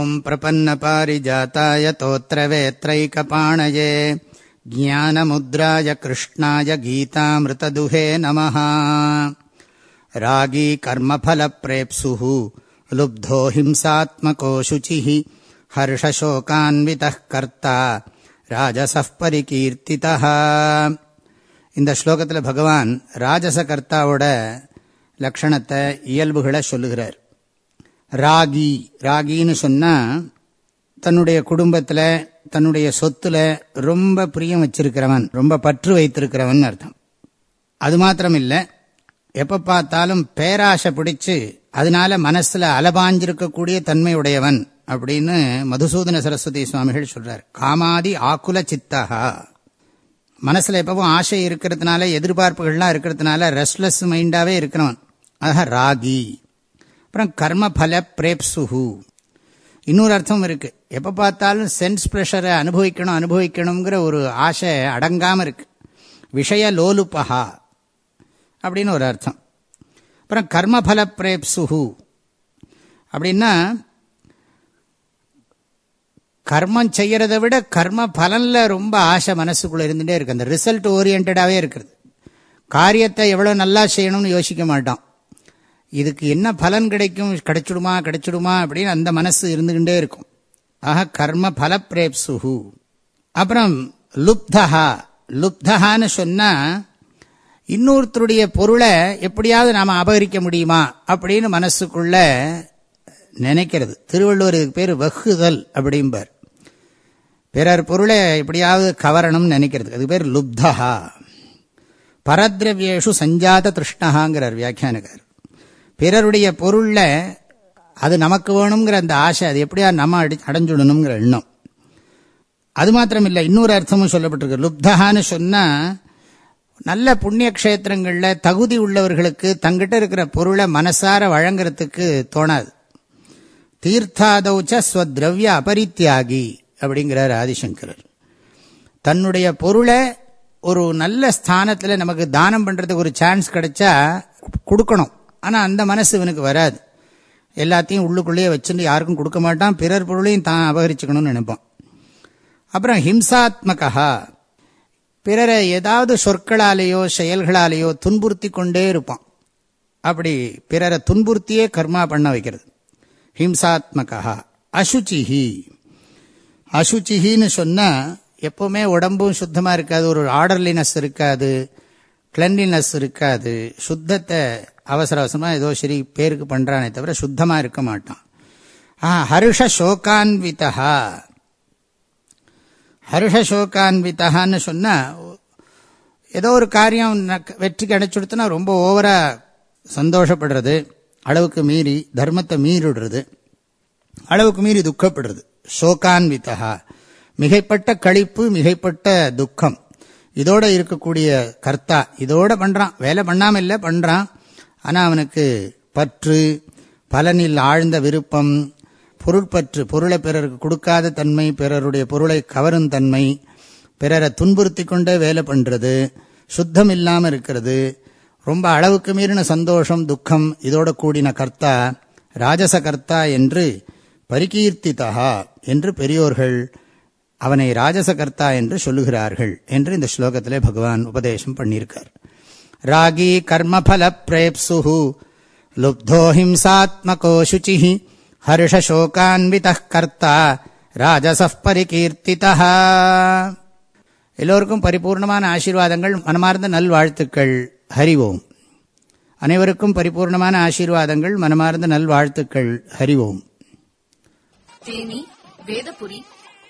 ॐ प्रपन्नपारिजाताय तोत्रवेत्रैकपाणये ज्ञानमुद्राय कृष्णाय गीतामृतदुहे नमः रागी कर्मफलप्रेप्सुः लुब्धो हिंसात्मको शुचिः हर्षशोकान्वितः कर्ता ராஜசः பரிகீர்த்திதः இந்த ஸ்லோகத்தில் பகவான் ராஜச கர்த்தாவோட லக்ஷணத்தை இயல்புகளை சொல்லுகிறார் ராகி ராகின்னு சொன்னால் தன்னுடைய குடும்பத்தில் தன்னுடைய சொத்துல ரொம்ப பிரியம் வச்சிருக்கிறவன் ரொம்ப பற்று வைத்திருக்கிறவன் அர்த்தம். அது மாத்திரம் இல்லை எப்போ பார்த்தாலும் பேராசை பிடிச்சு அதனால மனசில் அலபாஞ்சிருக்கக்கூடிய தன்மையுடையவன் அப்படின்னு மதுசூதன சரஸ்வதி சுவாமிகள் சொல்றார். காமாதி ஆக்குல சித்தகா மனசில் எப்பவும் ஆசை இருக்கிறதுனால எதிர்பார்ப்புகள்லாம் இருக்கிறதுனால ரெஸ்ட்லெஸ் மைண்டாகவே இருக்கிறவன். ஆக ராகி. அப்புறம் கர்மபல பிரேப்சுஹு. இன்னொரு அர்த்தம் இருக்குது எப்போ பார்த்தாலும் சென்ஸ் ப்ரெஷரை அனுபவிக்கணும் அனுபவிக்கணுங்கிற ஒரு ஆசை அடங்காமல் இருக்குது விஷய லோலுப்பஹா அப்படின்னு ஒரு அர்த்தம். அப்புறம் கர்மபல பிரேப்சுஹு. அப்படின்னா கர்மம் செய்கிறத விட கர்ம பலனில் ரொம்ப ஆசை மனசுக்குள்ளே இருந்துகிட்டே இருக்குது அந்த ரிசல்ட் ஓரியன்டாகவே இருக்கிறது. காரியத்தை எவ்வளோ நல்லா செய்யணும்னு யோசிக்க மாட்டோம் இதுக்கு என்ன பலன் கிடைக்கும்? கிடைச்சிடுமா? கிடைச்சிடுமா? அப்படின்னு அந்த மனசு இருந்துகிட்டே இருக்கும். ஆக கர்ம பல பிரேப்சுஹு அப்புறம் லுப்தஹா. லுப்தஹான்னு சொன்னால் இன்னொருத்தருடைய பொருளை எப்படியாவது நாம் அபகரிக்க முடியுமா? அப்படின்னு மனசுக்குள்ள நினைக்கிறது. திருவள்ளுவர் இதுக்கு பேர் வகுதல் அப்படிம்பார். பிறர் பொருளை எப்படியாவது கவரணும்னு நினைக்கிறது. அது பேர் லுப்தஹா. பரத்ரவியேஷு சஞ்சாத திருஷ்ணஹாங்கிறார் வியாக்கியானகர் பிறருடைய பொருளில் அது நமக்கு வேணுங்கிற அந்த ஆசை அது எப்படியா நம்ம அடி அடைஞ்சுடணுங்கிற எண்ணம். அது மாத்திரம் இல்லை இன்னொரு அர்த்தமும் சொல்லப்பட்டிருக்கு. லுப்தகான்னு சொன்னால் நல்ல புண்ணிய கஷேத்திரங்களில் தகுதி உள்ளவர்களுக்கு தங்கிட்ட இருக்கிற பொருளை மனசார வழங்குறதுக்கு தோணாது. தீர்த்தாதௌச்ச ஸ்வத்ரவ்ய அபரித்தியாகி அப்படிங்கிறார் ஆதிசங்கரர். தன்னுடைய பொருளை ஒரு நல்ல ஸ்தானத்தில் நமக்கு தானம் பண்ணுறதுக்கு ஒரு சான்ஸ் கிடைச்சா கொடுக்கணும். ஆனால் அந்த மனசு இவனுக்கு வராது. எல்லாத்தையும் உள்ளுக்குள்ளேயே வச்சுட்டு யாருக்கும் கொடுக்க மாட்டான். பிறர் பொருளையும் தான் அபகரிச்சுக்கணும்னு நினைப்பான். அப்புறம் ஹிம்சாத்மகா பிறரை ஏதாவது சொற்களாலேயோ செயல்களாலேயோ துன்புறுத்தி கொண்டே இருப்பான். அப்படி பிறரை துன்புறுத்தியே கர்மா பண்ண வைக்கிறது. ஹிம்சாத்மகா அசுச்சிஹி. அசுச்சிஹின்னு சொன்னால் எப்போவுமே உடம்பும் சுத்தமாக இருக்காது ஒரு ஆர்டர்லினஸ் இருக்காது. கிளன்லினஸ் இருக்காது. சுத்தத்தை அவசர அவசரமாக ஏதோ சரி பேருக்கு பண்ணுறானே தவிர சுத்தமாக இருக்க மாட்டான். ஆ ஹர்ஷ சோகான்விதா ஹர்ஷ சோகான்விதான்னு சொன்னால் ஏதோ ஒரு காரியம் வெற்றி கிடைச்சுடுத்துனா ரொம்ப ஓவராக சந்தோஷப்படுறது. அளவுக்கு மீறி தர்மத்தை மீறிடுறது. அளவுக்கு மீறி துக்கப்படுறது. சோகான்விதா மிகைப்பட்ட கழிப்பு மிகைப்பட்ட துக்கம். இதோட இருக்கக்கூடிய கர்த்தா இதோட பண்ணுறான் வேலை பண்ணாமல் இல்லை பண்ணுறான் ஆனால் அவனுக்கு பற்று பலனில் ஆழ்ந்த விருப்பம் பொருட்பற்று பொருளை பிறருக்கு கொடுக்காத தன்மை பிறருடைய பொருளை கவரும் தன்மை பிறரை துன்புறுத்தி கொண்டே வேலை பண்ணுறது சுத்தம் இல்லாமல் இருக்கிறது ரொம்ப அளவுக்கு மீறின சந்தோஷம் துக்கம் இதோட கூடின கர்த்தா ராஜச கர்த்தா என்று பரிகீர்த்திதா என்று பெரியோர்கள் அவனை ராஜசகர்த்தா என்று சொல்லுகிறார்கள் என்று இந்த ஸ்லோகத்திலே பகவான் உபதேசம் பண்ணியிருக்கார். ராகி கர்மபல பிரேப்சு லுப்தோ ஹிம்சாத்மகோ சுச்சி ஹர்ஷசோகான்வித கர்த்தா ராஜச பரிகீர்த்திதா எல்லோருக்கும் பரிபூர்ணமான ஆசீர்வாதங்கள் மனமார்ந்த நல்வாழ்த்துக்கள். ஹரிவோம் அனைவருக்கும் பரிபூர்ணமான ஆசீர்வாதங்கள் மனமார்ந்த நல்வாழ்த்துக்கள். ஹரிவோம் தேனி வேதபுரி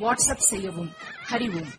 வாட்ஸ்அப் செய்யவும் ஹரிவோம்